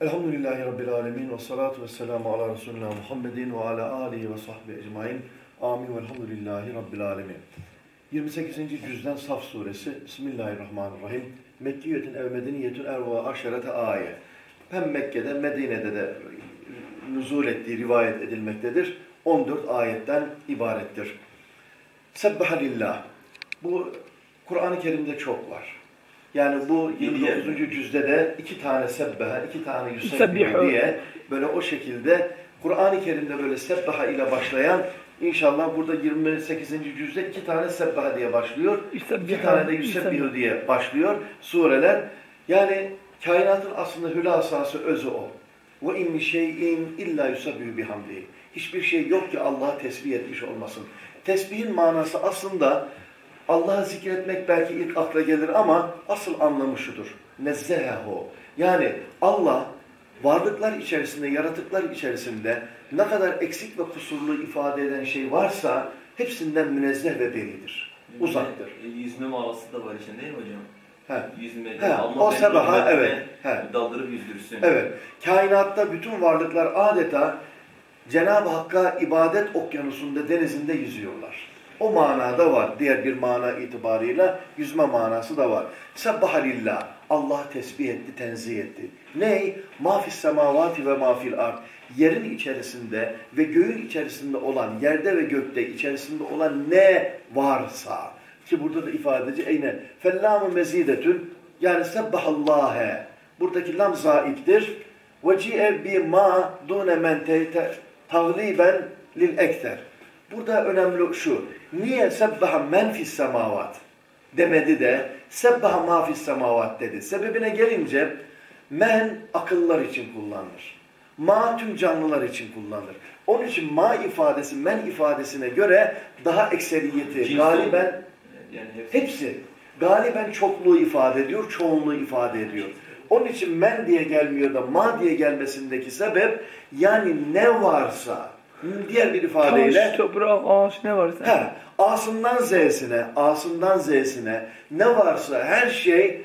Elhamdülillahi Rabbil Alemin ve salatu ve selamu ala Resulina Muhammedin ve ala alihi ve sahbihi ecmain. Amin ve elhamdülillahi Rabbil Alemin. 28. cüzden Saf suresi. Bismillahirrahmanirrahim. Mekkiyetin ev medeniyetün erva aşerete ayet. Hem Mekke'de, Medine'de de nüzul ettiği rivayet edilmektedir. 14 ayetten ibarettir. Sebbaha lillah. Bu Kur'an-ı Kerim'de çok var. Yani bu 29. cüzde de iki tane sebbeha, iki tane yusebbihu diye böyle o şekilde Kur'an-ı Kerim'de böyle sebbeha ile başlayan inşallah burada 28. cüzde iki tane sebbeha diye başlıyor. iki tane de yusebbihu diye başlıyor sureler. Yani kainatın aslında hülasası özü o. Ve in şeyin illa yusebbihu bihamdihi. Hiçbir şey yok ki Allah'a tesbih etmiş olmasın. Tesbihin manası aslında Allah'ı zikretmek belki ilk akla gelir ama asıl anlamı şudur. Nezzehehu. Yani Allah varlıklar içerisinde, yaratıklar içerisinde ne kadar eksik ve kusurlu ifade eden şey varsa hepsinden münezzeh ve beridir. Uzaktır. Yüzme manası da var içinde değil mi hocam? He. Yüzme. He. Allah O sebaha evet. He. Daldırıp yüzdürsün. Evet. Kainatta bütün varlıklar adeta Cenab-ı Hakk'a ibadet okyanusunda, denizinde yüzüyorlar. O manada var. Diğer bir mana itibarıyla yüzme manası da var. Sebbahalillah. Allah tesbih etti, tenzih etti. Ney? Mafis semavati ve mafil ard. Yerin içerisinde ve göğün içerisinde olan, yerde ve gökte içerisinde olan ne varsa ki burada da ifadeci eyne fellamu mezidetün yani sebbahallâhe buradaki lam zaittir ve ci'e bi ma dune men tagliben lil ekter burada önemli şu niye sebbaha men fis semavat demedi de sebbaha ma fis semavat dedi sebebine gelince men akıllar için kullanılır ma tüm canlılar için kullanılır onun için ma ifadesi men ifadesine göre daha ekseriyeti Cins galiben Yani hepsi. Hepsi galiben çokluğu ifade ediyor, çoğunluğu ifade ediyor. Onun için men diye gelmiyor da ma diye gelmesindeki sebep yani ne varsa diğer bir ifadeyle Taş, toprak, ağaç ne varsa. he, A'sından Z'sine, A'sından Z'sine ne varsa her şey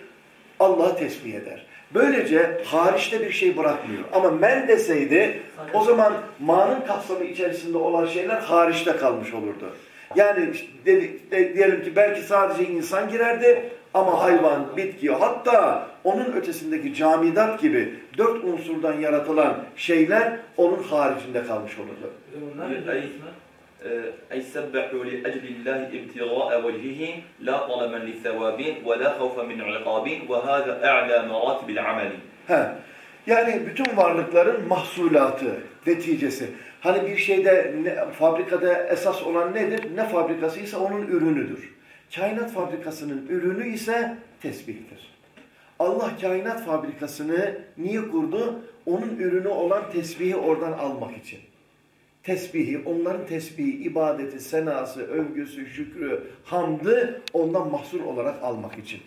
Allah tesbih eder. Böylece hariçte bir şey bırakmıyor. Ama men deseydi o zaman ma'nın kapsamı içerisinde olan şeyler hariçte kalmış olurdu. Yani dedi- de- diyelim ki belki sadece insan girerdi ama hayvan, bitki hatta onun ötesindeki camidat gibi dört unsurdan yaratılan şeyler onun haricinde kalmış olurdu. أي أي سبحوا لأجل الله ابتغاء وجهه لا طلبا للثواب ولا خوفا من عقاب وهذا أعلى مراتب العمل He. Yani bütün varlıkların mahsulatı, neticesi. Hani bir şeyde, ne, fabrikada esas olan nedir? Ne fabrikasıysa onun ürünüdür. Kainat fabrikasının ürünü ise tesbihtir. Allah kainat fabrikasını niye kurdu? Onun ürünü olan tesbihi oradan almak için. Tesbihi, onların tesbihi, ibadeti, senası, övgüsü, şükrü, hamdı ondan mahsur olarak almak için.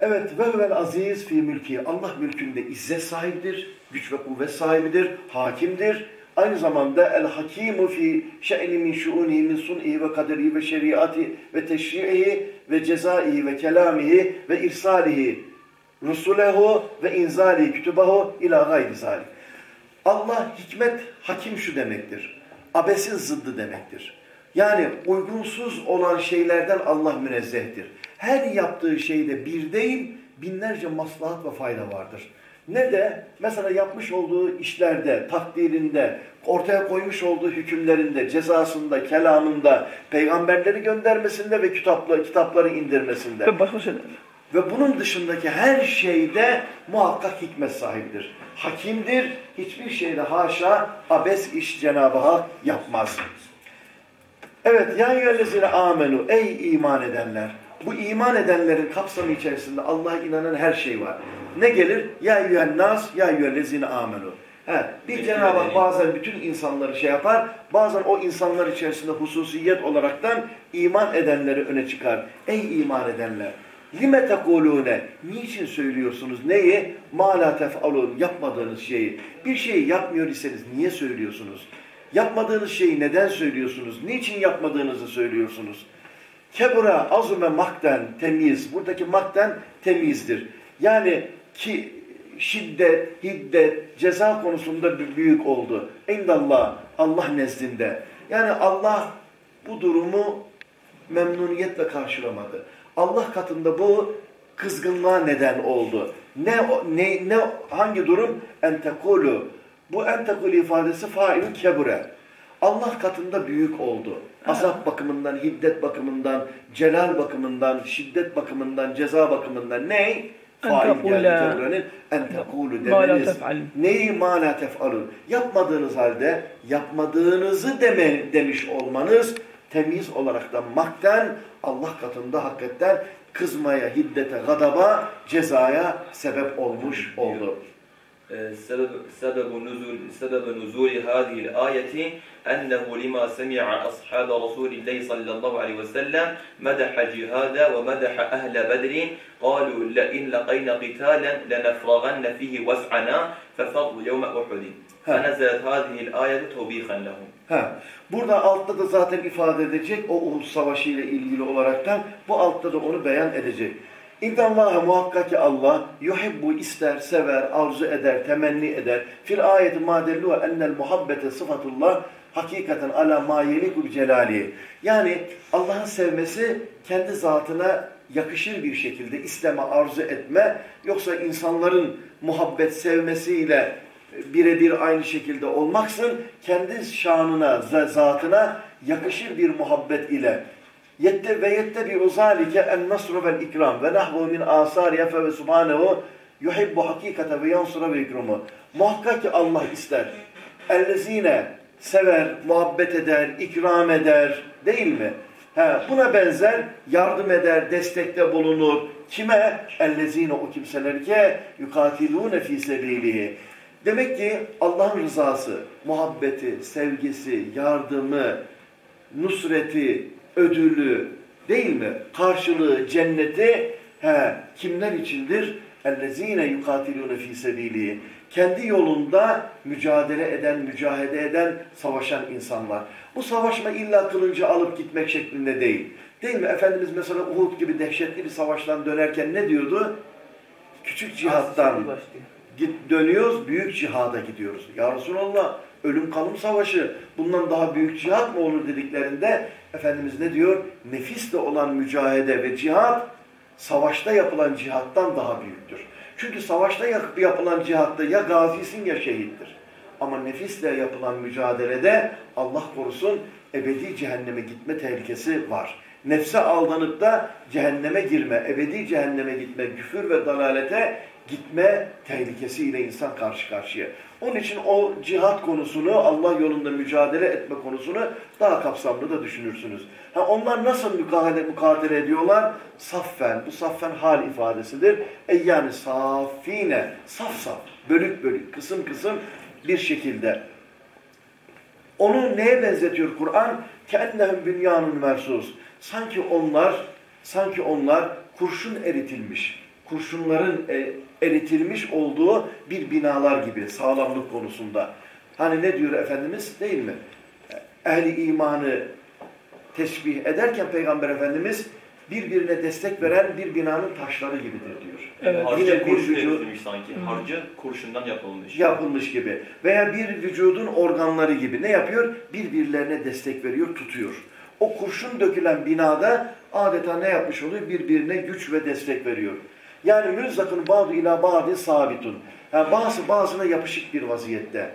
Evet ve huvel aziz fi mülki. Allah mülkünde izzet sahibidir, güç ve kuvvet sahibidir, hakimdir. Aynı zamanda el hakimu fi şe'ni min şuunihi min sun'i ve kaderi ve şeriati ve teşri'ihi ve cezaihi ve kelamihi ve irsalihi rusulehu ve inzali kütübehu ila gayri zalik. Allah hikmet hakim şu demektir. Abesin zıddı demektir. Yani uygunsuz olan şeylerden Allah münezzehtir. Her yaptığı şeyde bir değil, binlerce maslahat ve fayda vardır. Ne de mesela yapmış olduğu işlerde, takdirinde, ortaya koymuş olduğu hükümlerinde, cezasında, kelamında, peygamberleri göndermesinde ve kitapları, kitapları indirmesinde. Ve başka şeyler. Ve bunun dışındaki her şeyde muhakkak hikmet sahibidir. Hakimdir. Hiçbir şeyde haşa abes iş Cenab-ı Hak yapmaz. Evet, ya eyyühellezine amenu, ey iman edenler. Bu iman edenlerin kapsamı içerisinde Allah'a inanan her şey var. Ne gelir? Ya eyyühen nas, ya eyyühellezine amenu. He, bir Cenab-ı Hak bazen bütün insanları şey yapar, bazen o insanlar içerisinde hususiyet olaraktan iman edenleri öne çıkar. Ey iman edenler! Lime tekulune? Niçin söylüyorsunuz neyi? Ma la tef'alun. Yapmadığınız şeyi. Bir şeyi yapmıyor iseniz niye söylüyorsunuz? Yapmadığınız şeyi neden söylüyorsunuz? Niçin yapmadığınızı söylüyorsunuz? Kebura azume makten temiz. Buradaki makten temizdir. Yani ki şiddet, hiddet, ceza konusunda büyük oldu. İndallah, Allah nezdinde. Yani Allah bu durumu memnuniyetle karşılamadı. Allah katında bu kızgınlığa neden oldu. Ne ne ne hangi durum? Entekulu. Bu entekulu ifadesi fail kebure. Allah katında büyük oldu. Azap bakımından, hiddet bakımından, celal bakımından, şiddet bakımından, ceza bakımından ne? Fail geldi keburenin. En tekulu demeniz. Neyi ma la tef'alun. Yapmadığınız halde yapmadığınızı deme, demiş olmanız temiz olarak da makten Allah katında hakikaten kızmaya, hiddete, gadaba, cezaya sebep olmuş oldu. سبب سبب نزول سبب نزول هذه الآية أنه لما سمع أصحاب رسول الله صلى الله عليه وسلم مدح جهاد ومدح أهل بدر قالوا لئن لقينا قتالا لنفرغن فيه وسعنا ففضل يوم أحد فنزلت هذه الآية توبيخا لهم Ha. Burada altta da zaten ifade edecek o Uhud Savaşı ile ilgili olaraktan bu altta da onu beyan edecek. İnnallaha muhakkak ki Allah yuhibbu ister, sever, arzu eder, temenni eder. Fil ayeti madellu ennel muhabbete sıfatullah hakikaten ala ma yeliku celali. Yani Allah'ın sevmesi kendi zatına yakışır bir şekilde isteme, arzu etme yoksa insanların muhabbet sevmesiyle birebir aynı şekilde olmaksın kendi şanına, zatına yakışır bir muhabbet ile yette ve yette bi uzalike en nasru vel ikram ve nahvu min asar yafe ve subhanehu yuhibbu hakikate ve yansura ve ikramı. Muhakkak ki Allah ister. Ellezine sever, muhabbet eder, ikram eder değil mi? He, buna benzer yardım eder, destekte bulunur. Kime? Ellezine o kimseler ki yukatilune fi sebilihi. Demek ki Allah'ın rızası, muhabbeti, sevgisi, yardımı, nusreti, ödülü değil mi? Karşılığı, cenneti he, kimler içindir? اَلَّذ۪ينَ يُقَاتِلُونَ ف۪ي سَب۪يلِهِ Kendi yolunda mücadele eden, mücahede eden, savaşan insanlar. Bu savaşma illa kılıncı alıp gitmek şeklinde değil. Değil mi? Efendimiz mesela Uhud gibi dehşetli bir savaştan dönerken ne diyordu? Küçük cihattan git dönüyoruz, büyük cihada gidiyoruz. Ya Resulallah, ölüm kalım savaşı, bundan daha büyük cihat mı olur dediklerinde Efendimiz ne diyor? Nefisle olan mücahede ve cihat, savaşta yapılan cihattan daha büyüktür. Çünkü savaşta yapılan cihatta ya gazisin ya şehittir. Ama nefisle yapılan mücadelede Allah korusun ebedi cehenneme gitme tehlikesi var. Nefse aldanıp da cehenneme girme, ebedi cehenneme gitme, küfür ve dalalete gitme tehlikesiyle insan karşı karşıya. Onun için o cihat konusunu, Allah yolunda mücadele etme konusunu daha kapsamlı da düşünürsünüz. Ha, onlar nasıl mukadele, mukadele ediyorlar? Saffen, bu saffen hal ifadesidir. E yani safine, saf saf, bölük bölük, kısım kısım bir şekilde. Onu neye benzetiyor Kur'an? Kennehum bünyanun mersus. Sanki onlar, sanki onlar kurşun eritilmiş kurşunların e, eritilmiş olduğu bir binalar gibi sağlamlık konusunda. Hani ne diyor Efendimiz değil mi? Ehli imanı teşbih ederken Peygamber Efendimiz birbirine destek veren bir binanın taşları gibidir diyor. Evet. Harcı Yine bir vücut, sanki. Harcı kurşundan yapılmış. Yapılmış gibi. Veya bir vücudun organları gibi. Ne yapıyor? Birbirlerine destek veriyor, tutuyor. O kurşun dökülen binada adeta ne yapmış oluyor? Birbirine güç ve destek veriyor. Yani mülzakın ba'du ila ba'di sabitun. Yani bazı bazına yapışık bir vaziyette.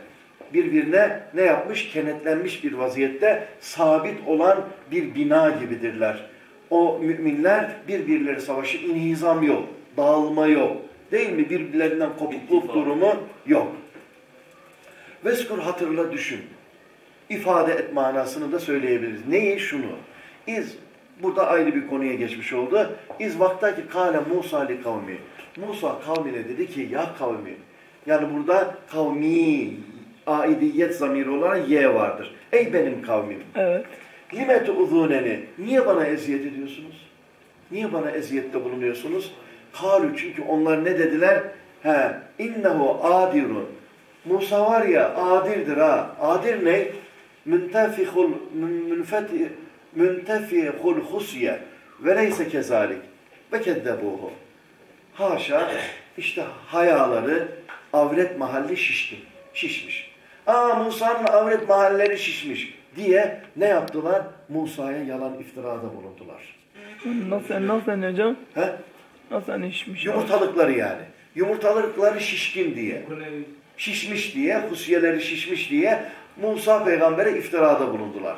Birbirine ne yapmış? Kenetlenmiş bir vaziyette sabit olan bir bina gibidirler. O müminler birbirleri savaşı inhizam yok, dağılma yok. Değil mi? Birbirlerinden kopukluk durumu yok. Veskur hatırla düşün. İfade et manasını da söyleyebiliriz. Neyi? Şunu. İz Burada ayrı bir konuya geçmiş oldu. İz vakta ki kâle Musa li kavmi. Musa kavmine dedi ki ya kavmi. Yani burada kavmi aidiyet zamiri olarak ye vardır. Ey benim kavmim. Evet. Limetu uzuneni. Niye bana eziyet ediyorsunuz? Niye bana eziyette bulunuyorsunuz? Kalu çünkü onlar ne dediler? He, innehu adirun. Musa var ya adirdir ha. Adir ne? Müntefihul münfeti müntefihul husye ve neyse kezalik ve keddebuhu. Haşa işte hayaları, avret mahalli şişti. Şişmiş. Aa Musa'nın avret mahalleri şişmiş diye ne yaptılar? Musa'ya yalan iftirada bulundular. Nasıl, nasıl yani hocam? He? Nasıl hani işmiş? Yumurtalıkları yani. Yumurtalıkları şişkin diye. Şişmiş diye, husiyeleri şişmiş diye Musa peygambere iftirada bulundular.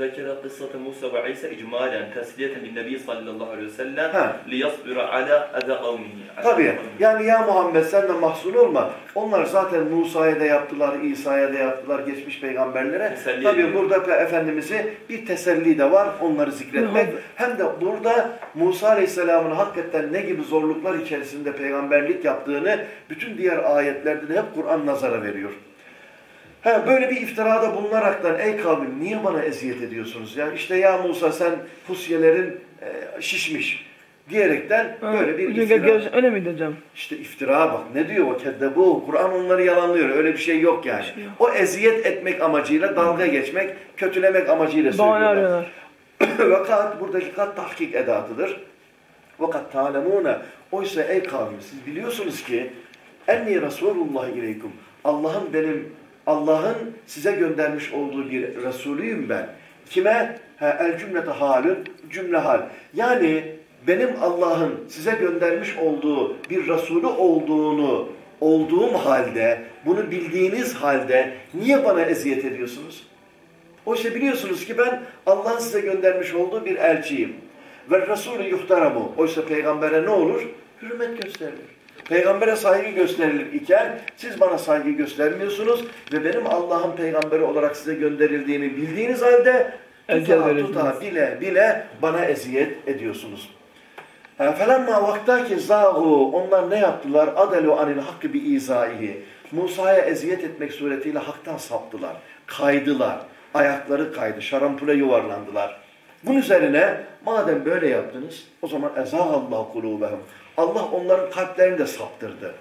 ذكر قصة موسى وعيسى إجمالا تسلية للنبي صلى الله عليه وسلم ها. ليصبر على أذى قومه على Tabii. قومه. Yani ya Muhammed sen de mahzun olma. Onlar zaten Musa'ya da yaptılar, İsa'ya da yaptılar, geçmiş peygamberlere. Teselli Tabii ediyor. burada pe- Efendimiz'i bir teselli de var onları zikretmek. Hı. Hem de burada Musa Aleyhisselam'ın hakikaten ne gibi zorluklar içerisinde peygamberlik yaptığını bütün diğer ayetlerde de hep Kur'an nazara veriyor. He, böyle bir iftirada bulunaraktan ey kavmim niye bana eziyet ediyorsunuz? Yani işte ya Musa sen fusyelerin e, şişmiş diyerekten böyle bir iftira. gerçekten öyle miydi hocam? İşte iftira bak ne diyor o keddebu. Kur'an onları yalanlıyor. Öyle bir şey yok yani. şey yok. O eziyet etmek amacıyla dalga geçmek, kötülemek amacıyla söylüyorlar. arıyorlar. Vakat buradaki kat tahkik edatıdır. Vakat ta'lemune. Oysa ey kavim siz biliyorsunuz ki enni Resulullah ileykum. Allah'ın benim Allah'ın size göndermiş olduğu bir Resulüyüm ben. Kime? Ha, el cümlete halün, cümle hal. Yani benim Allah'ın size göndermiş olduğu bir Resulü olduğunu olduğum halde, bunu bildiğiniz halde niye bana eziyet ediyorsunuz? Oysa biliyorsunuz ki ben Allah'ın size göndermiş olduğu bir elçiyim. Ve Resulü yuhtaramu. Oysa peygambere ne olur? Hürmet gösterilir. Peygambere saygı gösterilir iken siz bana saygı göstermiyorsunuz ve benim Allah'ın peygamberi olarak size gönderildiğini bildiğiniz halde tuta tuta bile bile bana eziyet ediyorsunuz. Felemma vaktaki zâhu onlar ne yaptılar? Adelu anil hakkı bi izaihi. Musa'ya eziyet etmek suretiyle haktan saptılar. Kaydılar. Ayakları kaydı. Şarampule yuvarlandılar. Bunun üzerine madem böyle yaptınız o zaman ezâhallahu kulûbehum. Allah onların kalplerini de saptırdı.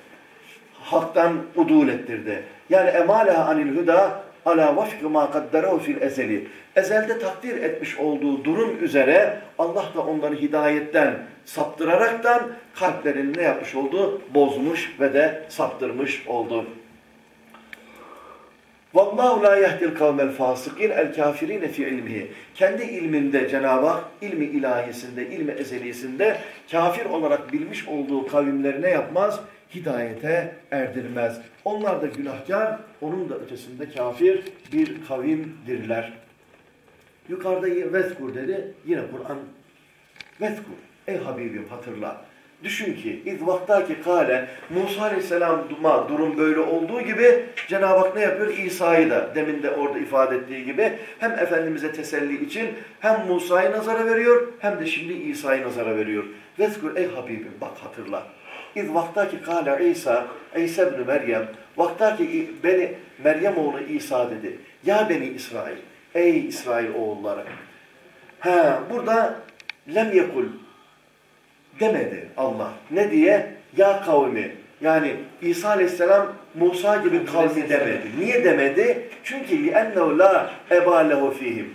Haktan udul ettirdi. Yani emâleha anil huda ala vafkı ma kadderehu fil ezeli. Ezelde takdir etmiş olduğu durum üzere Allah da onları hidayetten saptıraraktan kalplerini ne yapmış oldu? Bozmuş ve de saptırmış oldu. Vallahu la yehdil kavmel fasikin el kafirine fi ilmihi. Kendi ilminde Cenab-ı Hak ilmi ilahisinde, ilmi ezelisinde kafir olarak bilmiş olduğu kavimleri ne yapmaz? Hidayete erdirmez. Onlar da günahkar, onun da ötesinde kafir bir kavimdirler. Yukarıda vezkur dedi. Yine Kur'an vezkur. Ey Habibim hatırla. Düşün ki iz vaktaki kale Musa Aleyhisselam'a durum böyle olduğu gibi Cenab-ı Hak ne yapıyor? İsa'yı da demin de orada ifade ettiği gibi hem Efendimiz'e teselli için hem Musa'yı nazara veriyor hem de şimdi İsa'yı nazara veriyor. Vezkur ey Habibim bak hatırla. İz vaktaki kale İsa, İsa ibn Meryem, vaktaki beni Meryem oğlu İsa dedi. Ya beni İsrail, ey İsrail oğulları. Ha, burada lem yekul demedi Allah. Ne diye? Ya kavmi. Yani İsa Aleyhisselam Musa gibi kavmi demedi. Niye demedi? Çünkü لِأَنَّهُ لَا اَبَا لَهُ ف۪يهِمْ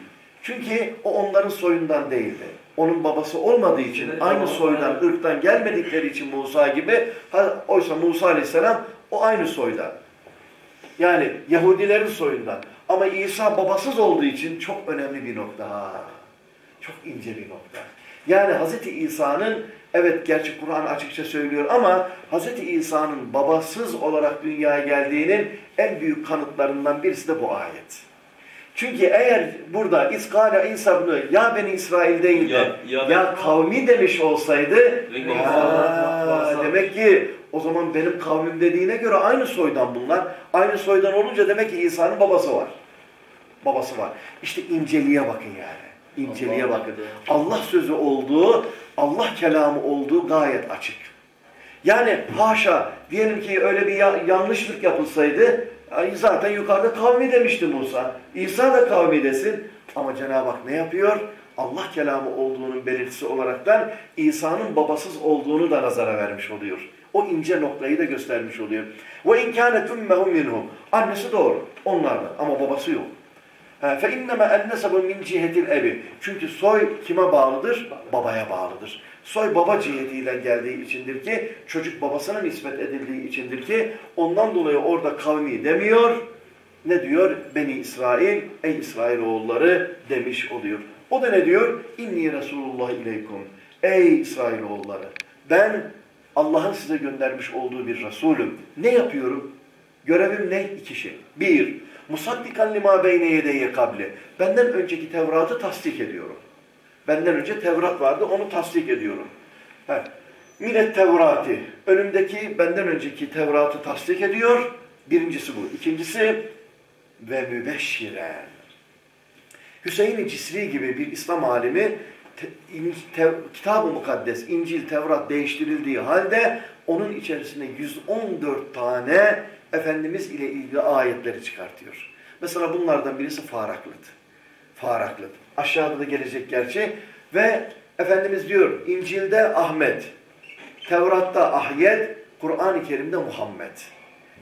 Çünkü o onların soyundan değildi. Onun babası olmadığı için, aynı soydan, ırktan gelmedikleri için Musa gibi, ha, oysa Musa Aleyhisselam o aynı soydan. Yani Yahudilerin soyundan. Ama İsa babasız olduğu için çok önemli bir nokta. Ha. Çok ince bir nokta. Yani Hz. İsa'nın, evet gerçi Kur'an açıkça söylüyor ama Hz. İsa'nın babasız olarak dünyaya geldiğinin en büyük kanıtlarından birisi de bu ayet. Çünkü eğer burada İskala İsa bunu ya beni İsrail değil de ya, Ya- ya- kavmi demiş olsaydı ha, demek ki o zaman benim kavmim dediğine göre aynı soydan bunlar. Aynı soydan olunca demek ki İsa'nın babası var. Babası var. İşte inceliğe bakın yani. İnceliğe bakın. Allah. Sözü olduğu, Allah kelamı olduğu gayet açık. Yani haşa diyelim ki öyle bir ya- yanlışlık yapılsaydı ay zaten yukarıda kavmi demişti Musa. İsa da kavmi desin. Ama Cenab-ı Hak ne yapıyor? Allah kelamı olduğunun belirtisi olaraktan İsa'nın babasız olduğunu da nazara vermiş oluyor. O ince noktayı da göstermiş oluyor. Ve inkânet ümmehum minhum. Annesi doğru. Onlardan ama babası yok. فَاِنَّمَا اَنَّسَبُ مِنْ cihetil ebi. Çünkü soy kime bağlıdır? Babaya bağlıdır. Soy baba cihetiyle geldiği içindir ki, çocuk babasına nispet edildiği içindir ki, ondan dolayı orada kavmi demiyor, ne diyor? Beni İsrail, ey İsrailoğulları demiş oluyor. O da ne diyor? İnni Resulullah ileykum. Ey İsrailoğulları, ben Allah'ın size göndermiş olduğu bir Resulüm. Ne yapıyorum? Görevim ne? İki şey. Bir, musaddikan lima beyne yedeye kabli. Benden önceki Tevrat'ı tasdik ediyorum. Benden önce Tevrat vardı, onu tasdik ediyorum. Ha. Millet Tevrati, önümdeki benden önceki Tevrat'ı tasdik ediyor. Birincisi bu. İkincisi, ve mübeşşiren. Hüseyin-i Cisri gibi bir İslam alimi Kitab-ı Mukaddes, İncil, Tevrat değiştirildiği halde onun içerisinde 114 tane Efendimiz ile ilgili ayetleri çıkartıyor. Mesela bunlardan birisi Faraklıt. Faraklıt. Aşağıda da gelecek gerçi. Ve Efendimiz diyor İncil'de Ahmet, Tevrat'ta Ahyet, Kur'an-ı Kerim'de Muhammed.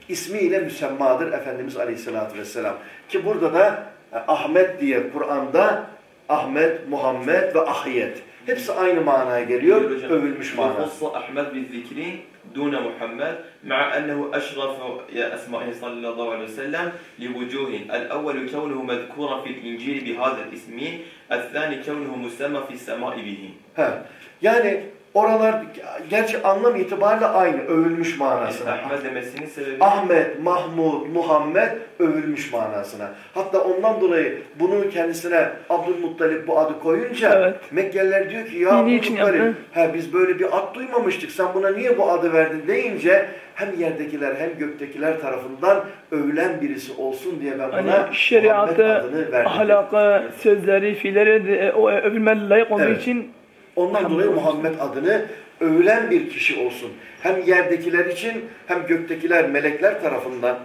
İsmiyle müsemmadır Efendimiz Aleyhisselatü Vesselam. Ki burada da e, Ahmet diye Kur'an'da Ahmet, Muhammed ve Ahyet. Hepsi aynı manaya geliyor. Övülmüş mana. وخص أحمد بالذكر دون محمد مع أنه أشرف يا أسمائه صلى الله عليه وسلم لوجوه الأول كونه مذكورا في الإنجيل بهذا الاسم الثاني كونه مسمى في السماء به He. Yani oralar gerçi anlam itibariyle aynı. Övülmüş manasına. Ahmet demesinin sebebi Ahmet, Mahmud, Muhammed övülmüş manasına. Hatta ondan dolayı bunu kendisine Abdülmuttalip bu adı koyunca Evet. Mekkeliler diyor ki ya Abdülmuttalip he, biz böyle bir ad duymamıştık sen buna niye bu adı verdin deyince hem yerdekiler hem göktekiler tarafından övülen birisi olsun diye ben buna Hani Muhammed şeriatı, adını verdim. ahlakı, sözleri, fiilleri de o övülmeli layık olduğu Evet. için Ondan dolayı. Muhammed adını övülen bir kişi olsun. Hem yerdekiler için hem göktekiler, melekler tarafından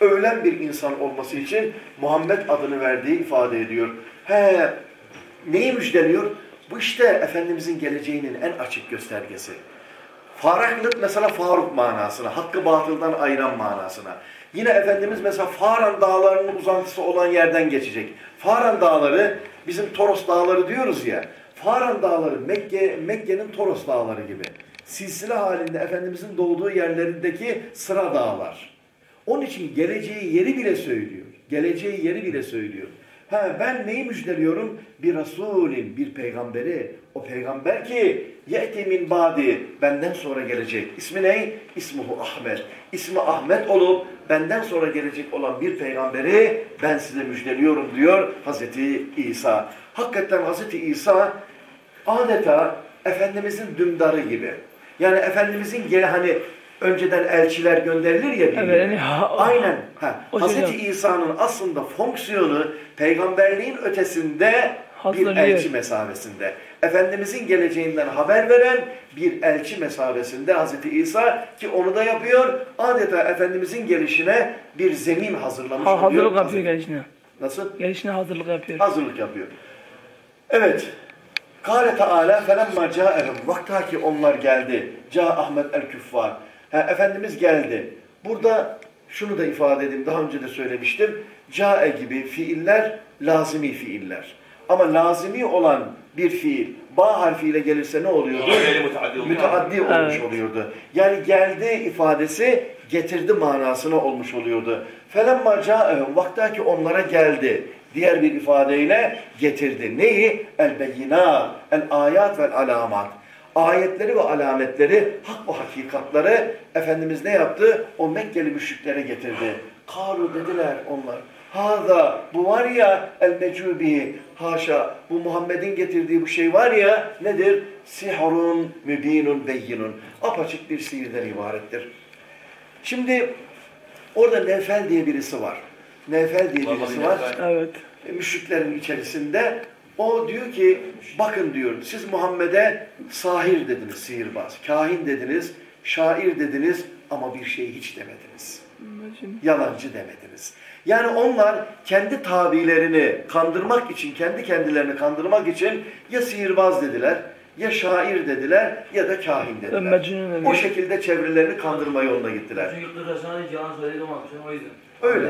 övülen bir insan olması için Muhammed adını verdiği ifade ediyor. He, neyi müjdeliyor? Bu işte Efendimizin geleceğinin en açık göstergesi. Faraklık mesela Faruk manasına, hakkı batıldan ayıran manasına. Yine Efendimiz mesela Faran dağlarının uzantısı olan yerden geçecek. Faran dağları, bizim Toros dağları diyoruz ya. Faran dağları Mekke, Mekke'nin Toros dağları gibi. Silsile halinde Efendimizin doğduğu yerlerindeki sıra dağlar. Onun için geleceği yeri bile söylüyor. Geleceği yeri bile söylüyor. Ha, ben neyi müjdeliyorum? Bir Resulin, bir peygamberi. O peygamber ki ye'ti min badi, benden sonra gelecek. İsmi ne? İsmuhu Ahmet. İsmi Ahmet olup benden sonra gelecek olan bir peygamberi ben size müjdeliyorum diyor Hazreti İsa. Hakikaten Hazreti İsa adeta Efendimizin dümdarı gibi. Yani Efendimizin gene hani önceden elçiler gönderilir ya bir Evet, yani ha- Aynen. Ha. O Hazreti şey- İsa'nın aslında fonksiyonu peygamberliğin ötesinde bir Hazırlıyor. elçi mesabesinde. Efendimizin geleceğinden haber veren bir elçi mesabesinde Hazreti İsa ki onu da yapıyor. Adeta Efendimizin gelişine bir zemin hazırlamış ha, oluyor. hazırlık yapıyor Hazreti- gelişine. Nasıl? Gelişine hazırlık yapıyor. Hazırlık yapıyor. Evet. Kâle Teâlâ felemma câehum. Vakta ki onlar geldi. Ca Ahmet el Küffar. Ha, Efendimiz geldi. Burada şunu da ifade edeyim. Daha önce de söylemiştim. Cae gibi fiiller lazimi fiiller. Ama lazimi olan bir fiil ba harfiyle gelirse ne oluyordu? Müteaddi olmuş Evet. oluyordu. Yani geldi ifadesi getirdi manasına olmuş oluyordu. Felemma ca'ehum vakta ki onlara geldi. Diğer bir ifadeyle getirdi. Neyi? El beyinat, el ayat vel alamat. Ayetleri ve alametleri, hak ve hakikatları Efendimiz ne yaptı? O Mekkeli müşriklere getirdi. Kalu dediler onlar. Hada bu var ya el mecubi haşa bu Muhammed'in getirdiği bu şey var ya nedir? Sihrun mübinun beyinun. Apaçık bir sihirden ibarettir. Şimdi orada Nefel diye birisi var. Nefel diye birisi var. Evet. E, Müşriklerin içerisinde o diyor ki bakın diyor siz Muhammed'e sahir dediniz sihirbaz, kahin dediniz, şair dediniz ama bir şey hiç demediniz yalancı demediniz. Yani onlar kendi tabilerini kandırmak için, kendi kendilerini kandırmak için ya sihirbaz dediler, ya şair dediler ya da kahin dediler. O şekilde çevrelerini kandırma yoluna gittiler. Öyle.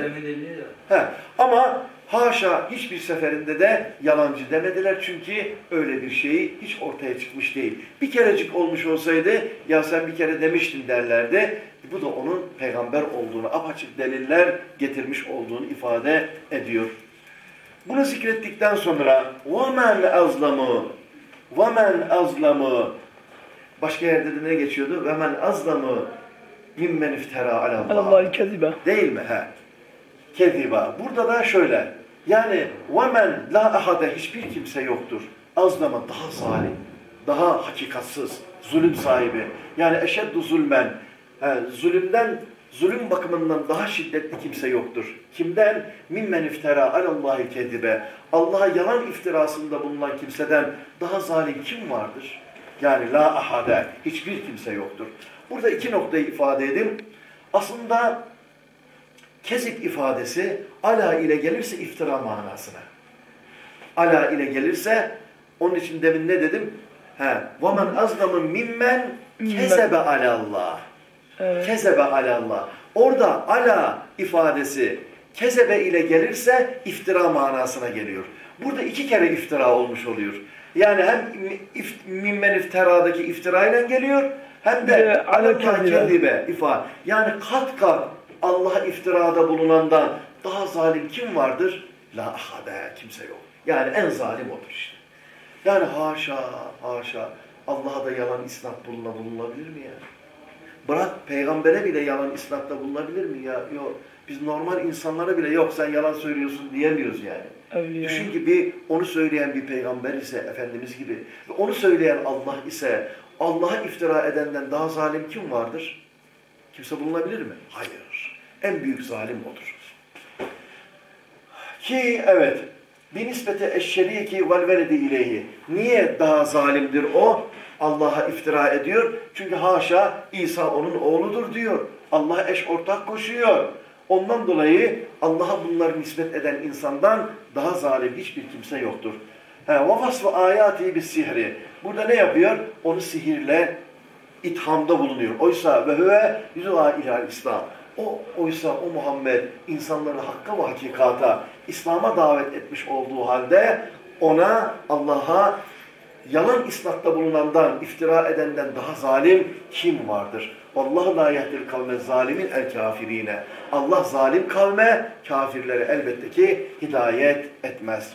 Ya. He. Ama Haşa hiçbir seferinde de yalancı demediler çünkü öyle bir şey hiç ortaya çıkmış değil. Bir kerecik olmuş olsaydı ya sen bir kere demiştin derlerdi. Bu da onun peygamber olduğunu apaçık deliller getirmiş olduğunu ifade ediyor. Bunu zikrettikten sonra وَمَنْ أَظْلَمُ وَمَنْ أَظْلَمُ Başka yerde de ne geçiyordu? وَمَنْ أَظْلَمُ مِمَّنْ اِفْتَرَى عَلَى اللّٰهِ Allah'ın kezibe. Değil mi? He. Keziba. Burada da şöyle. Yani وَمَنْ la ahade hiçbir kimse yoktur. Azlama daha zalim, daha hakikatsız, zulüm sahibi. Yani eşeddu zulmen. He, zulümden, zulüm bakımından daha şiddetli kimse yoktur. Kimden? Mimmen iftira alallahi kedibe. Allah'a yalan iftirasında bulunan kimseden daha zalim kim vardır? Yani la ahade, hiçbir kimse yoktur. Burada iki noktayı ifade edeyim. Aslında kezip ifadesi ala ile gelirse iftira manasına. Ala ile gelirse onun için demin ne dedim? He, وَمَنْ أَزْلَمُ مِمَّنْ kezebe alallah. Evet. Kezebe alallah. Orada ala ifadesi kezebe ile gelirse iftira manasına geliyor. Burada iki kere iftira olmuş oluyor. Yani hem if, mimmen iftiradaki iftirayla geliyor hem Bir de de ala ala kezibe. kezibe ifade. Yani kat kat Allah'a iftirada bulunandan daha zalim kim vardır? La ahade kimse yok. Yani en zalim odur işte. Yani haşa haşa Allah'a da yalan isnat buluna bulunabilir mi ya? Bırak peygambere bile yalan isnatta bulunabilir mi ya? Yok. Biz normal insanlara bile yok sen yalan söylüyorsun diyemiyoruz yani. Evliya. Düşün ki bir onu söyleyen bir peygamber ise Efendimiz gibi ve onu söyleyen Allah ise Allah'a iftira edenden daha zalim kim vardır? Kimse bulunabilir mi? Hayır. En büyük zalim odur. Ki evet bir nispete eşşeriki vel veledi ileyhi. Niye daha zalimdir o? Allah'a iftira ediyor. Çünkü haşa İsa onun oğludur diyor. Allah'a eş ortak koşuyor. Ondan dolayı Allah'a bunları nispet eden insandan daha zalim hiçbir kimse yoktur. Vafas ve ayati bir sihri. Burada ne yapıyor? Onu sihirle ithamda bulunuyor. Oysa ve huve yüzü ilal İslam. O oysa o Muhammed insanları hakka ve hakikata, İslam'a davet etmiş olduğu halde ona Allah'a yalan islatta bulunandan, iftira edenden daha zalim kim vardır? Vallahu la yehdil kavme zalimin el kafirine. Allah zalim kavme, kafirlere elbette ki hidayet etmez.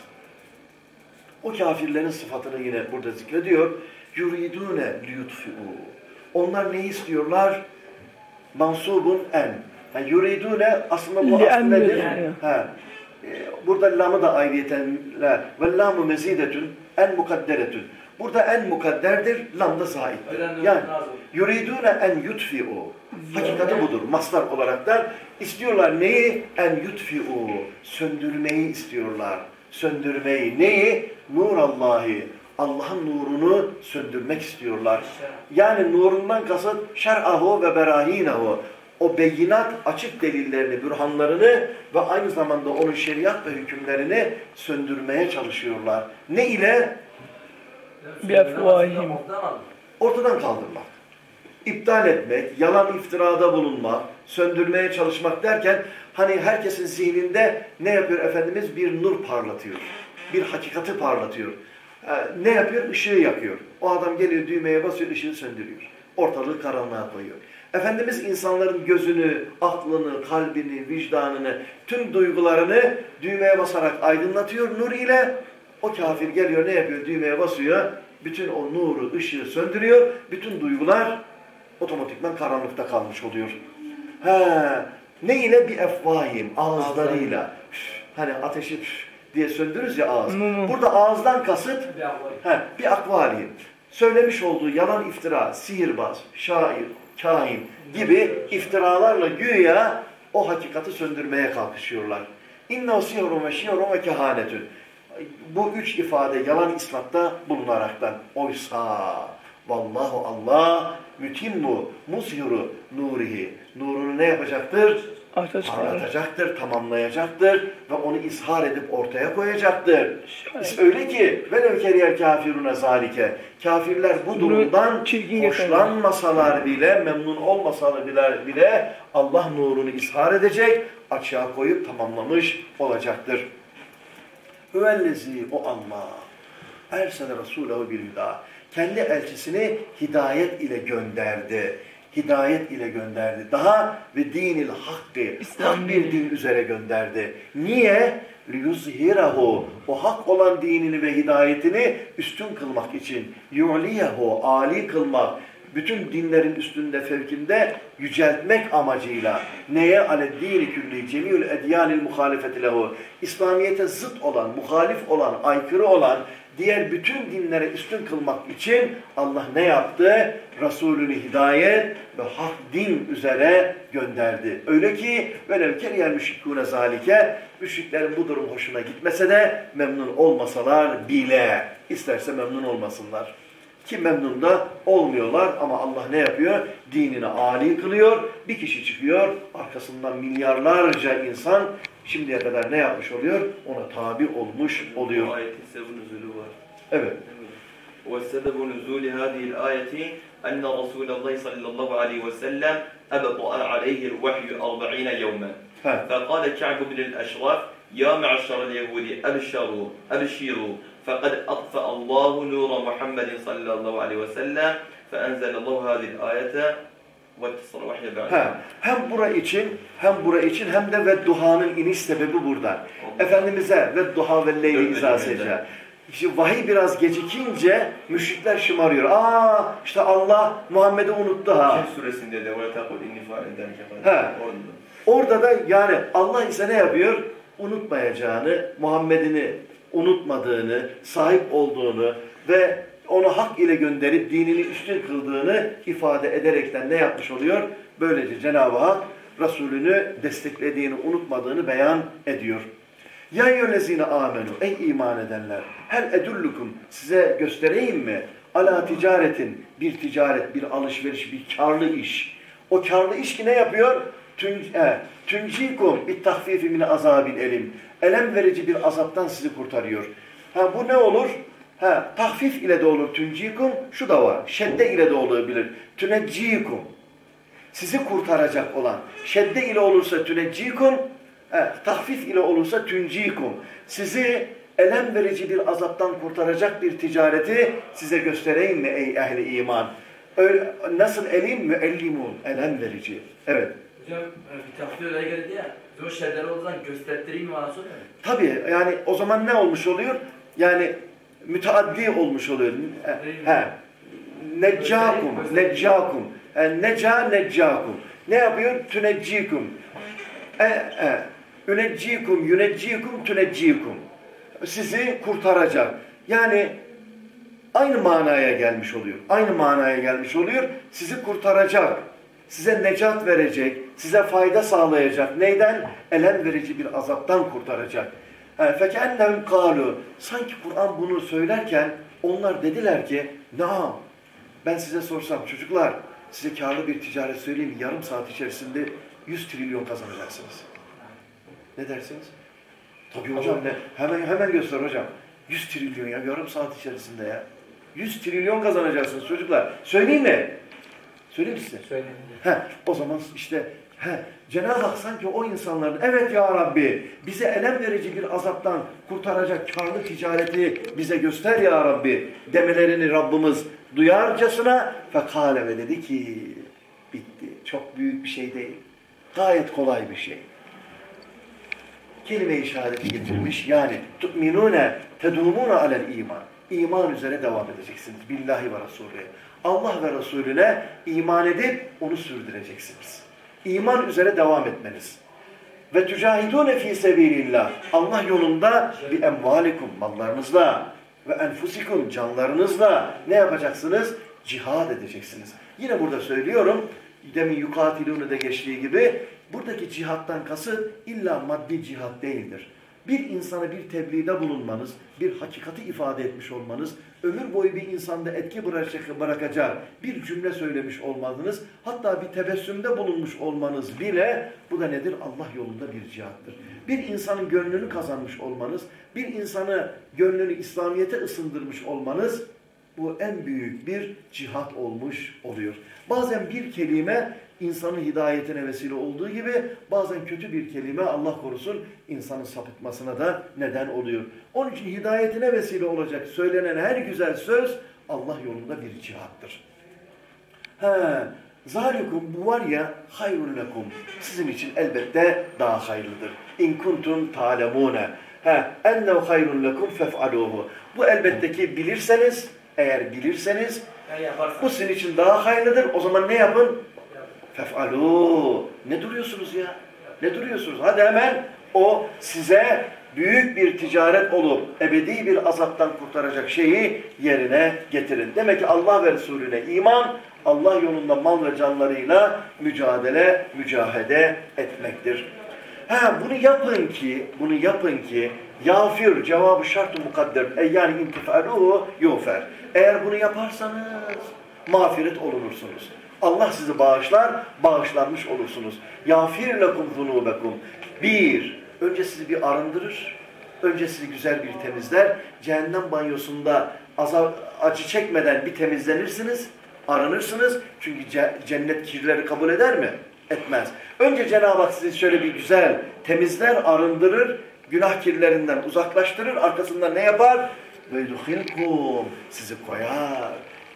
O kafirlerin sıfatını yine burada zikrediyor. Yuridune liyutfi'u. Onlar neyi istiyorlar? Mansubun en. Yani yuridune aslında bu Li'en aslı nedir? yani. Ha. Ee, Burada lamı da ayrıyetenler. Ve lamu mezidetün en mukadderetün. Burada en mukadderdir, lam da zahid. Yani yuridune en yutfi'u. Hakikati budur. Maslar olaraktan istiyorlar neyi? En yutfi'u. Söndürmeyi istiyorlar. Söndürmeyi. Neyi? Nurallahi. Allah'ın nurunu söndürmek istiyorlar. Yani nurundan kasıt şer'ahu ve berahinahu. O beyinat açık delillerini, bürhanlarını ve aynı zamanda onun şeriat ve hükümlerini söndürmeye çalışıyorlar. Ne ile? Biafvahim. Ortadan kaldırmak. İptal etmek, yalan iftirada bulunmak, söndürmeye çalışmak derken hani herkesin zihninde ne yapıyor Efendimiz? Bir nur parlatıyor. Bir hakikati parlatıyor. Ee, ne yapıyor? Işığı yakıyor. O adam geliyor düğmeye basıyor, ışığı söndürüyor. Ortalığı karanlığa koyuyor. Efendimiz insanların gözünü, aklını, kalbini, vicdanını, tüm duygularını düğmeye basarak aydınlatıyor nur ile. O kafir geliyor ne yapıyor? Düğmeye basıyor. Bütün o nuru, ışığı söndürüyor. Bütün duygular otomatikman karanlıkta kalmış oluyor. He, ne ile? Bir efvahim, ağızlarıyla. Üf, Hani ateşi üf diye söndürürüz ya ağız. Burada ağızdan kasıt he, bir akvali. Söylemiş olduğu yalan iftira, sihirbaz, şair, kahin gibi iftiralarla güya o hakikati söndürmeye kalkışıyorlar. İnne sihirun ve şiirun ve kehanetün. Bu üç ifade yalan islatta bulunaraktan. Oysa vallahu Allah mütimmu muzhiru nurihi. Nurunu ne yapacaktır? Parlatacaktır, tamamlayacaktır ve onu izhar edip ortaya koyacaktır. Öyle ki velev keriyel kafirune zalike. Kafirler bu durumdan hoşlanmasalar bile, memnun olmasalar bile, bile Allah nurunu izhar edecek, açığa koyup tamamlamış olacaktır. Hüvellezi o Allah. Ersene Resulehu bil hüda. Kendi elçisini hidayet ile gönderdi. Hidayet ile gönderdi. Daha ve dinil hakkı. Hak bir din üzere gönderdi. Niye? liyuzhirahu o hak olan dinini ve hidayetini üstün kılmak için yu'liyahu ali kılmak bütün dinlerin üstünde fevkinde yüceltmek amacıyla neye aleddini külli cemiyül edyanil muhalefeti lehu İslamiyete zıt olan, muhalif olan, aykırı olan diğer bütün dinlere üstün kılmak için Allah ne yaptı? Resulünü hidayet ve hak din üzere gönderdi. Öyle ki velev keriyel müşrikkûne zalike müşriklerin bu durum hoşuna gitmese de memnun olmasalar bile isterse memnun olmasınlar. Ki memnun da olmuyorlar ama Allah ne yapıyor? Dinini âli kılıyor. Bir kişi çıkıyor, arkasından milyarlarca insan şimdiye kadar ne yapmış oluyor? Ona tabi olmuş oluyor. Bu ayetin sebep nüzulü var. Evet. وسبب نزول هذه الآية أن رسول الله صلى الله عليه وسلم أبطأ عليه الوحي أربعين يوما. فقال كعب بن الأشرف يا معشر اليهود أبشروا أبشروا فقد أطفأ الله نور محمد صلى الله عليه وسلم فأنزل الله هذه الآية Ha, hem bura için hem bura için hem de ve duhanın iniş sebebi burada. Efendimiz'e ve duha ve leyli izasece. İşte vahiy biraz gecikince müşrikler şımarıyor. Aa işte Allah Muhammed'i unuttu ha. Kehf suresinde de ha. Orada da yani Allah ise ne yapıyor? Unutmayacağını, Muhammed'ini unutmadığını, sahip olduğunu ve onu hak ile gönderip dinini üstün kıldığını ifade ederekten ne yapmış oluyor? Böylece Cenab-ı Hak Resulünü desteklediğini, unutmadığını beyan ediyor. Ya yönezine amenu ey iman edenler hel edullukum size göstereyim mi? Ala ticaretin bir ticaret, bir alışveriş, bir karlı iş. O karlı iş ki ne yapıyor? E, Tüncikum bir tahfifi azabil elim. Elem verici bir azaptan sizi kurtarıyor. Ha bu ne olur? Ha tahfif ile de olur tüncikum. Şu da var. Şedde ile de olabilir. Tüneccikum. Sizi kurtaracak olan. Şedde ile olursa tüneccikum. Evet, tahfif ile olursa tüncikum. Sizi elem verici bir azaptan kurtaracak bir ticareti size göstereyim mi ey ehli iman? Öyle, nasıl elim müellimun, elem verici. Evet. Hocam e, bir takdir öyle geldi ya. Zor şeyler olduğu zaman göstertireyim mi bana soruyor. Tabii yani o zaman ne olmuş oluyor? Yani müteaddi olmuş oluyor. He. Neccakum, neccakum. Yani neca, neccakum. Ne yapıyor? Tüneccikum. E, e. Üneccikum, yuneccikum, tüneccikum. Sizi kurtaracak. Yani aynı manaya gelmiş oluyor. Aynı manaya gelmiş oluyor. Sizi kurtaracak. Size necat verecek, size fayda sağlayacak. Neyden? Elem verici bir azaptan kurtaracak. Fekennehum kalu. Sanki Kur'an bunu söylerken onlar dediler ki, Naam. Ben size sorsam çocuklar, size karlı bir ticaret söyleyeyim? Yarım saat içerisinde 100 trilyon kazanacaksınız. Ne dersiniz? Tabii hocam ne? Hemen hemen göster hocam. 100 trilyon ya yarım saat içerisinde ya. 100 trilyon kazanacaksınız çocuklar. Söyleyeyim mi? Söyleyeyim mi size? Söyleyin. Heh, o zaman işte heh, Cenab-ı Hak sanki o insanların evet ya Rabbi bize elem verici bir azaptan kurtaracak karlı ticareti bize göster ya Rabbi demelerini Rabbimiz duyarcasına fekale ve dedi ki bitti. Çok büyük bir şey değil. Gayet kolay bir şey. Kelime-i şehadeti getirmiş. Yani tu'minune tedumune alel iman. İman üzere devam edeceksiniz. Billahi ve Resulü'ye. Allah ve Resulüne iman edip onu sürdüreceksiniz. İman üzere devam etmeniz. Ve tücahidune fî sebilillah. Allah yolunda bir emvalikum, mallarınızla ve enfusikum, canlarınızla ne yapacaksınız? Cihad edeceksiniz. Yine burada söylüyorum, demin yukatilûnü de geçtiği gibi, buradaki cihattan kasıt illa maddi cihat değildir. Bir insana bir tebliğde bulunmanız, bir hakikati ifade etmiş olmanız, ömür boyu bir insanda etki bırakacak bir cümle söylemiş olmanız, hatta bir tebessümde bulunmuş olmanız bile bu da nedir? Allah yolunda bir cihattır. Bir insanın gönlünü kazanmış olmanız, bir insanı gönlünü İslamiyet'e ısındırmış olmanız bu en büyük bir cihat olmuş oluyor. Bazen bir kelime insanın hidayetine vesile olduğu gibi bazen kötü bir kelime Allah korusun insanın sapıtmasına da neden oluyor. Onun için hidayetine vesile olacak söylenen her güzel söz Allah yolunda bir cihattır. He, zalikum bu var ya hayrun lekum. Sizin için elbette daha hayırlıdır. İn kuntum ta'lemune. He, ennehu hayrun lekum fef'aluhu. Bu elbette ki bilirseniz, eğer bilirseniz Yani bu sizin için daha hayırlıdır. O zaman ne yapın? Fef'alû. Ne duruyorsunuz ya? Ne duruyorsunuz? Hadi hemen o size büyük bir ticaret olup ebedi bir azaptan kurtaracak şeyi yerine getirin. Demek ki Allah ve Resulüne iman, Allah yolunda mal ve canlarıyla mücadele, mücahede etmektir. Ha bunu yapın ki, bunu yapın ki yafir cevabı şart-ı mukadder. E yani intifaluhu yufer. Eğer bunu yaparsanız mağfiret olunursunuz. Allah sizi bağışlar, bağışlanmış olursunuz. Yafir lekum zunubekum. Bir, önce sizi bir arındırır. Önce sizi güzel bir temizler. Cehennem banyosunda azap, acı çekmeden bir temizlenirsiniz, aranırsınız. Çünkü ce- cennet kirleri kabul eder mi? Etmez. Önce Cenab-ı Hak sizi şöyle bir güzel temizler, arındırır, günah kirlerinden uzaklaştırır. Arkasından ne yapar? Ve sizi koyar.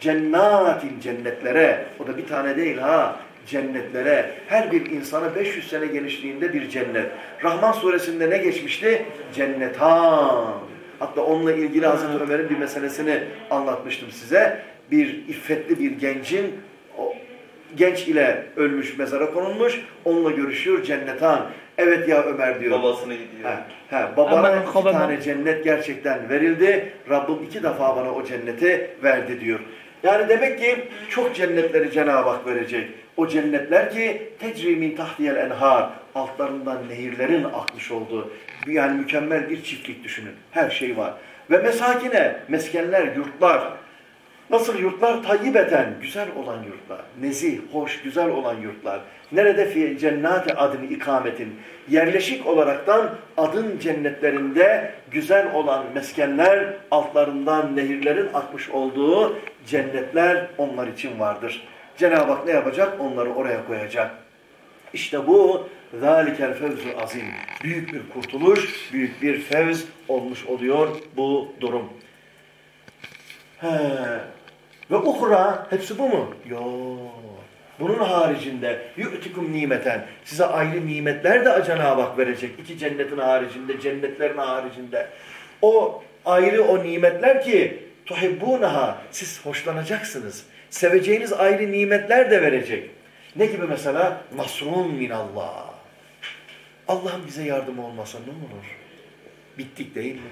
Cennatin cennetlere. O da bir tane değil ha. Cennetlere. Her bir insana 500 sene genişliğinde bir cennet. Rahman suresinde ne geçmişti? Cennetan. Hatta onunla ilgili Hazreti Ömer'in bir meselesini anlatmıştım size. Bir iffetli bir gencin o genç ile ölmüş mezara konulmuş. Onunla görüşüyor cennetan. Evet ya Ömer diyor. Babasını gidiyor. Ha, ha, babana Aman iki tane cennet gerçekten verildi. Rabbim iki defa bana o cenneti verdi diyor. Yani demek ki çok cennetleri Cenab-ı Hak verecek. O cennetler ki tecri min tahtiyel enhar altlarından nehirlerin akmış olduğu yani mükemmel bir çiftlik düşünün. Her şey var. Ve mesakine, meskenler, yurtlar. Nasıl yurtlar? Tayyibeten, güzel olan yurtlar. Nezih, hoş, güzel olan yurtlar. Nerede fi cennati adın ikametin. Yerleşik olaraktan adın cennetlerinde güzel olan meskenler, altlarından nehirlerin akmış olduğu cennetler onlar için vardır. Cenab-ı Hak ne yapacak? Onları oraya koyacak. İşte bu zalikel fevzu azim. Büyük bir kurtuluş, büyük bir fevz olmuş oluyor bu durum. He. Ve uhra hepsi bu mu? Yok. Bunun haricinde yu'tikum nimeten size ayrı nimetler de Cenab-ı Hak verecek. İki cennetin haricinde, cennetlerin haricinde. O ayrı o nimetler ki tuhibbunaha siz hoşlanacaksınız. Seveceğiniz ayrı nimetler de verecek. Ne gibi mesela? Nasrun minallah. Allah'ın bize yardımı olmasa ne olur? Bittik değil mi?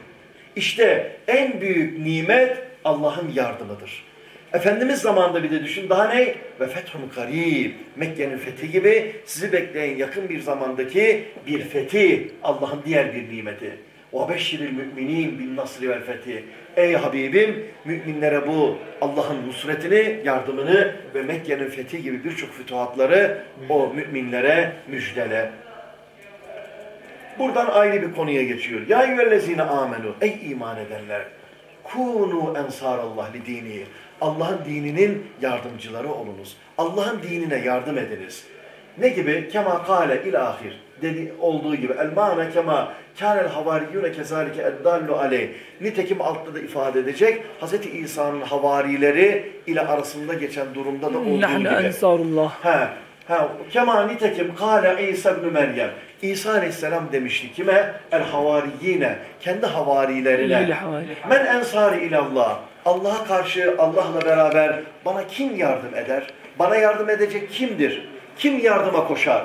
İşte en büyük nimet Allah'ın yardımıdır. Efendimiz zamanında bir de düşün daha ne? Ve fethun karib. Mekke'nin fethi gibi sizi bekleyen yakın bir zamandaki bir fethi Allah'ın diğer bir nimeti. وَبَشِّرِ الْمُؤْمِنِينَ بِالنَّصْرِ وَالْفَتِهِ Ey Habibim müminlere bu Allah'ın nusretini, yardımını ve Mekke'nin fethi gibi birçok fütuhatları o müminlere müjdele. Buradan ayrı bir konuya geçiyor. Ya eyyühellezine amenu. Ey iman edenler. Kunu ensarallah li dini. Allah'ın dininin yardımcıları olunuz. Allah'ın dinine yardım ediniz. Ne gibi? Kema kâle ilahir. Dedi, olduğu gibi. El mâne kema kânel havariyyûne kezâlike eddallu aleyh. Nitekim altta da ifade edecek. Hz. İsa'nın havarileri ile arasında geçen durumda da olduğu gibi. ensarullah. Ha, ha, kema nitekim kâle İsa ibn Meryem. İsa aleyhisselam demişti kime? El havariyine. Kendi havarilerine. Men ensari ilallah. Allah'a karşı Allah'la beraber bana kim yardım eder? Bana yardım edecek kimdir? Kim yardıma koşar?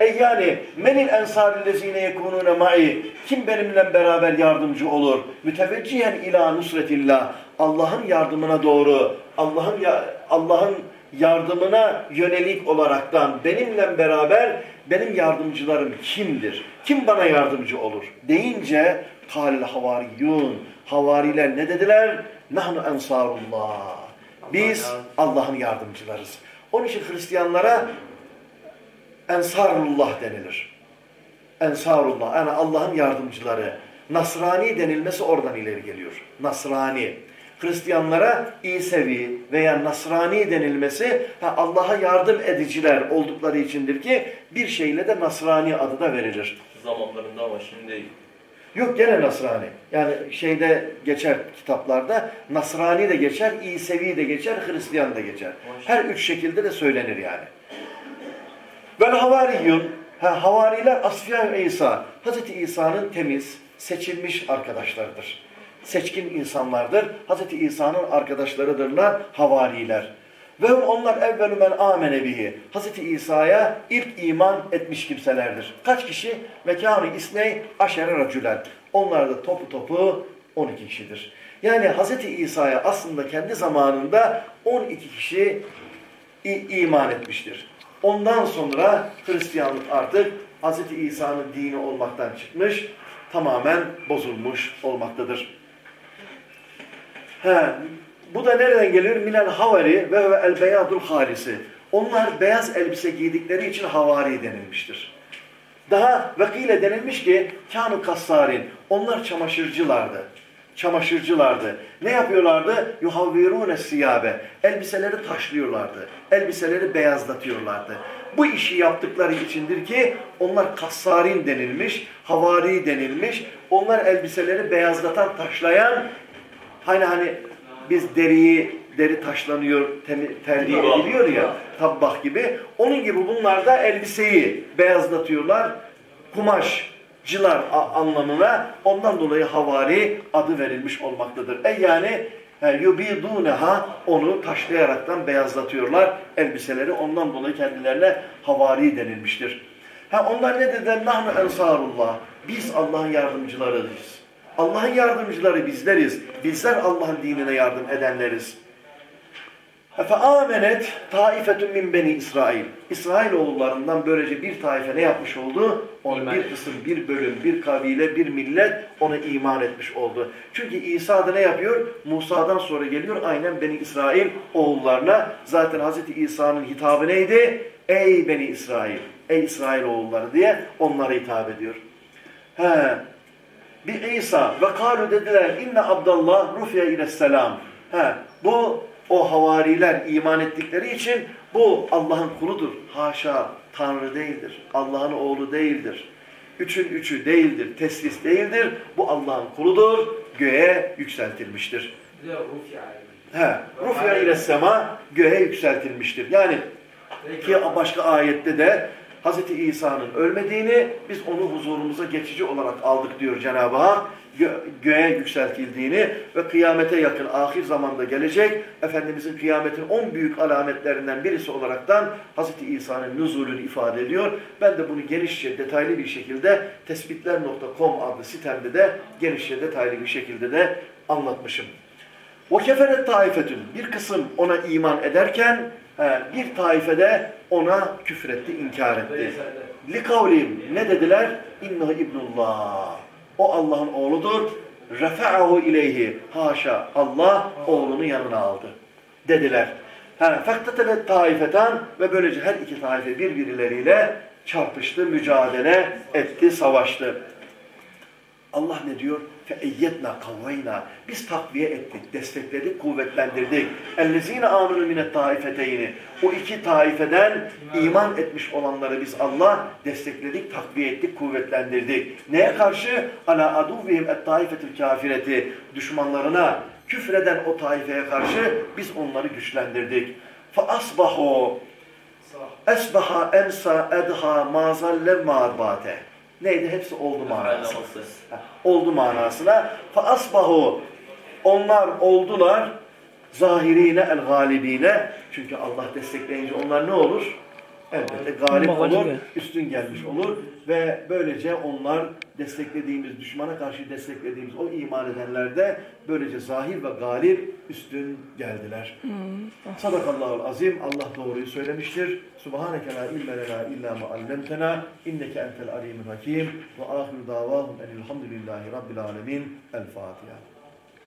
E yani menil ensarillezine yekunune ma'i kim benimle beraber yardımcı olur? Müteveccihen ila nusretillah. Allah'ın yardımına doğru, Allah'ın ya, Allah'ın yardımına yönelik olaraktan benimle beraber benim yardımcılarım kimdir? Kim bana yardımcı olur? Deyince kâlel havariyyun. Havariler ne dediler? Nahnu ensarullah. Biz Allah'ın yardımcılarız. Onun için Hristiyanlara Ensarullah denilir. Ensarullah, yani Allah'ın yardımcıları. Nasrani denilmesi oradan ileri geliyor. Nasrani. Hristiyanlara İsevi veya Nasrani denilmesi ha, Allah'a yardım ediciler oldukları içindir ki bir şeyle de Nasrani adı da verilir. Zamanlarında ama şimdi Yok gene Nasrani. Yani şeyde geçer kitaplarda Nasrani de geçer, İsevi de geçer, Hristiyan da geçer. Her üç şekilde de söylenir yani. Vel havariyun, ha, havariler asfiya İsa, Hz. İsa'nın temiz, seçilmiş arkadaşlarıdır. Seçkin insanlardır. Hz. İsa'nın arkadaşlarıdırlar havariler. Ve onlar evvelü men amene bihi. İsa'ya ilk iman etmiş kimselerdir. Kaç kişi? Mekanı isney aşere racülen. Onlar da topu topu 12 kişidir. Yani Hz. İsa'ya aslında kendi zamanında 12 kişi iman etmiştir. Ondan sonra Hristiyanlık artık Hz. İsa'nın dini olmaktan çıkmış, tamamen bozulmuş olmaktadır. He, bu da nereden geliyor? Minel havari ve el beyadul halisi. Onlar beyaz elbise giydikleri için havari denilmiştir. Daha vakile denilmiş ki kânu kassarin. Onlar çamaşırcılardı. Çamaşırcılardı. Ne yapıyorlardı? Yuhavvirûne siyabe. Elbiseleri taşlıyorlardı. Elbiseleri beyazlatıyorlardı. Bu işi yaptıkları içindir ki onlar kassarin denilmiş, havari denilmiş. Onlar elbiseleri beyazlatan, taşlayan Hani hani biz deriyi deri taşlanıyor, Tabbah. ediliyor ya, tabbah gibi. Onun gibi bunlar da elbiseyi beyazlatıyorlar. Kumaşcılar anlamına ondan dolayı havari adı verilmiş olmaktadır. E yani yubiduneha onu taşlayaraktan beyazlatıyorlar elbiseleri. Ondan dolayı kendilerine havari denilmiştir. Ha onlar ne dediler? Nahnu ensarullah. Biz Allah'ın yardımcılarıyız. Allah'ın yardımcıları bizleriz. Bizler Allah'ın dinine yardım edenleriz. Amenet taifetun min beni İsrail. İsrailoğullarından böylece bir taife ne yapmış oldu? Onu İman. bir kısım, bir bölüm, bir kabile, bir millet ona iman etmiş oldu. Çünkü İsa da ne yapıyor? Musa'dan sonra geliyor aynen Beni İsrail oğullarına. Zaten Hz. İsa'nın hitabı neydi? Ey Beni İsrail, ey İsrail oğulları diye onlara hitap ediyor. He, bir İsa ve kalu dediler inne Abdallah rufiye ile selam. He, bu o havariler iman ettikleri için bu Allah'ın kuludur. Haşa Tanrı değildir. Allah'ın oğlu değildir. Üçün üçü değildir. Teslis değildir. Bu Allah'ın kuludur. Göğe yükseltilmiştir. He, rufiye ile sema göğe yükseltilmiştir. Yani ki başka ayette de Hz. İsa'nın ölmediğini biz onu huzurumuza geçici olarak aldık diyor Cenab-ı Hak. Gö- göğe yükseltildiğini ve kıyamete yakın ahir zamanda gelecek Efendimizin kıyametin on büyük alametlerinden birisi olaraktan Hz. İsa'nın nüzulünü ifade ediyor. Ben de bunu genişçe detaylı bir şekilde tespitler.com adlı sitemde de genişçe detaylı bir şekilde de anlatmışım. Keferet taifetün bir kısım ona iman ederken he, bir taifede ona küfretti, inkar etti. Li kavlim ne dediler? İnnehu ibnullah. O Allah'ın oğludur. Refa'ahu ileyhi. Haşa Allah oğlunu yanına aldı. Dediler. Faktatele taifetan ve böylece her iki taife birbirleriyle çarpıştı, mücadele etti, savaştı. Allah ne diyor? feeyyetna kavveyna. Biz takviye ettik, destekledik, kuvvetlendirdik. Ellezine aminu minet taifeteyni. O iki taifeden iman etmiş olanları biz Allah destekledik, takviye ettik, kuvvetlendirdik. Neye karşı? Ala aduvvihim et taifetil kafireti. Düşmanlarına, küfreden o taifeye karşı biz onları güçlendirdik. Fa asbahu esbaha emsa edha mazallem marbate. Neydi? Hepsi oldu manası. Ha, Oldu manasına. Fa asbahu. Onlar oldular. Zahirine el galibine. Çünkü Allah destekleyince onlar ne olur? Elbette galip olur, üstün gelmiş olur ve böylece onlar desteklediğimiz, düşmana karşı desteklediğimiz o iman edenler de böylece zahir ve galip üstün geldiler. Sadakallahu azim. Allah doğruyu söylemiştir. Subhaneke la ilme lena illa ma allamtena inneke entel alimul hakim ve ahir davahum enilhamdülillahi rabbil alemin. El Fatiha.